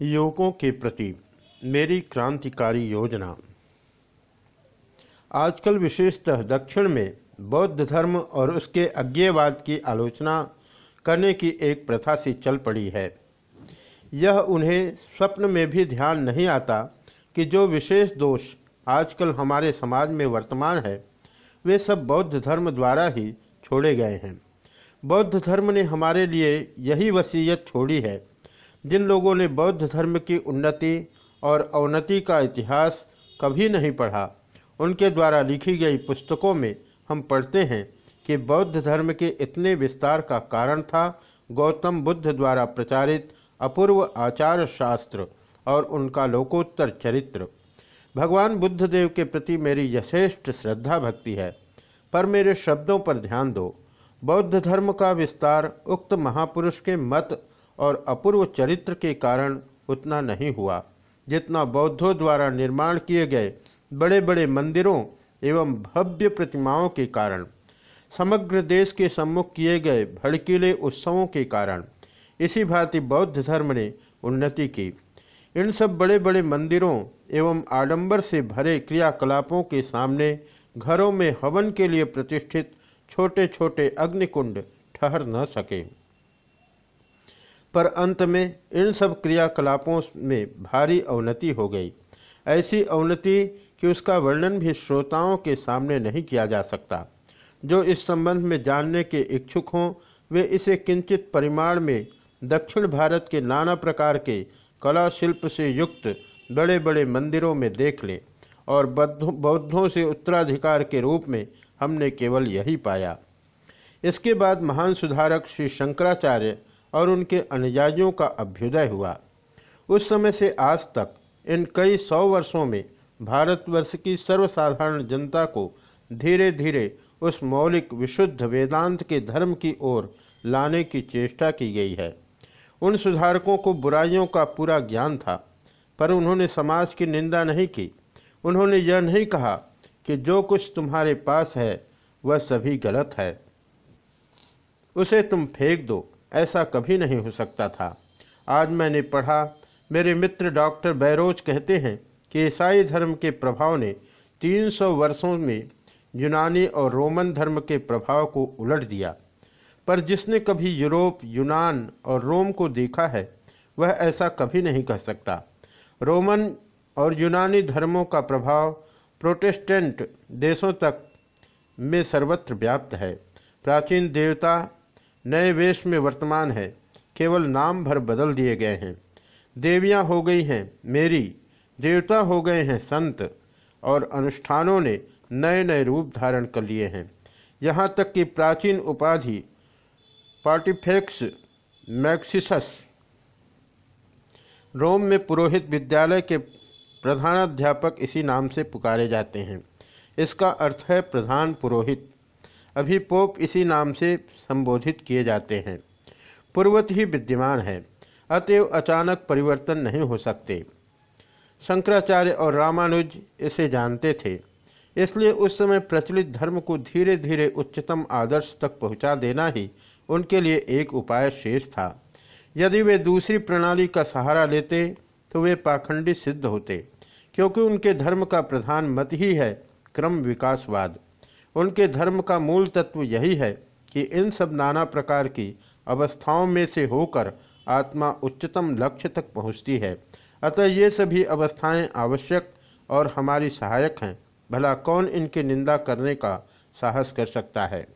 युवकों के प्रति मेरी क्रांतिकारी योजना। आजकल विशेषतः दक्षिण में बौद्ध धर्म और उसके अज्ञेयवाद की आलोचना करने की एक प्रथा सी चल पड़ी है। यह उन्हें स्वप्न में भी ध्यान नहीं आता कि जो विशेष दोष आजकल हमारे समाज में वर्तमान है, वे सब बौद्ध धर्म द्वारा ही छोड़े गए हैं। बौद्ध धर्म ने हमारे लिए यही वसीयत छोड़ी है जिन लोगों ने बौद्ध धर्म की उन्नति और अवनति का इतिहास कभी नहीं पढ़ा, उनके द्वारा लिखी गई पुस्तकों में हम पढ़ते हैं कि बौद्ध धर्म के इतने विस्तार का कारण था गौतम बुद्ध द्वारा प्रचारित अपूर्व आचार शास्त्र और उनका लोकोत्तर चरित्र। भगवान बुद्धदेव के प्रति मेरी यथेष्ट श्रद्धा भक्ति है, पर मेरे शब्दों पर ध्यान दो। बौद्ध धर्म का विस्तार उक्त महापुरुष के मत और अपूर्व चरित्र के कारण उतना नहीं हुआ। जितना बौद्धों द्वारा निर्माण किए गए बड़े बड़े मंदिरों एवं भव्य प्रतिमाओं के कारण, समग्र देश के सम्मुख किए गए भड़कीले उत्सवों के कारण, इसी भांति बौद्ध धर्म ने उन्नति की। इन सब बड़े बड़े मंदिरों एवं आडंबर से भरे क्रियाकलापों के सामने घरों में हवन के लिए प्रतिष्ठित छोटे छोटे अग्निकुंड ठहर न सके। पर अंत में इन सब क्रियाकलापों में भारी अवनति हो गई। ऐसी अवनति कि उसका वर्णन भी श्रोताओं के सामने नहीं किया जा सकता। जो इस संबंध में जानने के इच्छुक हों, वे इसे किंचित परिमाण में दक्षिण भारत के नाना प्रकार के कला शिल्प से युक्त बड़े बड़े मंदिरों में देख लें और बौद्धों से उत्तराधिकार के रूप में हमने केवल यही पाया। इसके बाद महान सुधारक श्री शंकराचार्य और उनके अनुयायियों का अभ्युदय हुआ। उस समय से आज तक इन कई सौ वर्षों में भारतवर्ष की सर्वसाधारण जनता को धीरे धीरे उस मौलिक विशुद्ध वेदांत के धर्म की ओर लाने की चेष्टा की गई है। उन सुधारकों को बुराइयों का पूरा ज्ञान था, पर उन्होंने समाज की निंदा नहीं की। उन्होंने यह नहीं कहा कि जो कुछ तुम्हारे पास है, वह सभी गलत है। उसे तुम फेंक दो। ऐसा कभी नहीं हो सकता था। आज मैंने पढ़ा, मेरे मित्र डॉक्टर बैरोज कहते हैं कि ईसाई धर्म के प्रभाव ने 300 वर्षों में यूनानी और रोमन धर्म के प्रभाव को उलट दिया। पर जिसने कभी यूरोप, यूनान और रोम को देखा है, वह ऐसा कभी नहीं कह सकता। रोमन और यूनानी धर्मों का प्रभाव प्रोटेस्टेंट देशों तक में सर्वत्र व्याप्त है। प्राचीन देवता नए वेश में वर्तमान है। केवल नाम भर बदल दिए गए हैं। देवियाँ हो गई हैं मेरी, देवता हो गए हैं संत, और अनुष्ठानों ने नए नए रूप धारण कर लिए हैं। यहाँ तक कि प्राचीन उपाधि पार्टिफेक्स मैक्सिसस रोम में पुरोहित विद्यालय के प्रधानाध्यापक इसी नाम से पुकारे जाते हैं। इसका अर्थ है प्रधान पुरोहित। अभी पोप इसी नाम से संबोधित किए जाते हैं। पूर्वत ही विद्यमान है। अतएव अचानक परिवर्तन नहीं हो सकते। शंकराचार्य और रामानुज इसे जानते थे। इसलिए उस समय प्रचलित धर्म को धीरे धीरे उच्चतम आदर्श तक पहुँचा देना ही उनके लिए एक उपाय शेष था। यदि वे दूसरी प्रणाली का सहारा लेते तो वे पाखंडी सिद्ध होते, क्योंकि उनके धर्म का प्रधान मत ही है क्रम विकासवाद। उनके धर्म का मूल तत्व यही है कि इन सब नाना प्रकार की अवस्थाओं में से होकर आत्मा उच्चतम लक्ष्य तक पहुँचती है। अतः ये सभी अवस्थाएँ आवश्यक और हमारी सहायक हैं। भला कौन इनकी निंदा करने का साहस कर सकता है?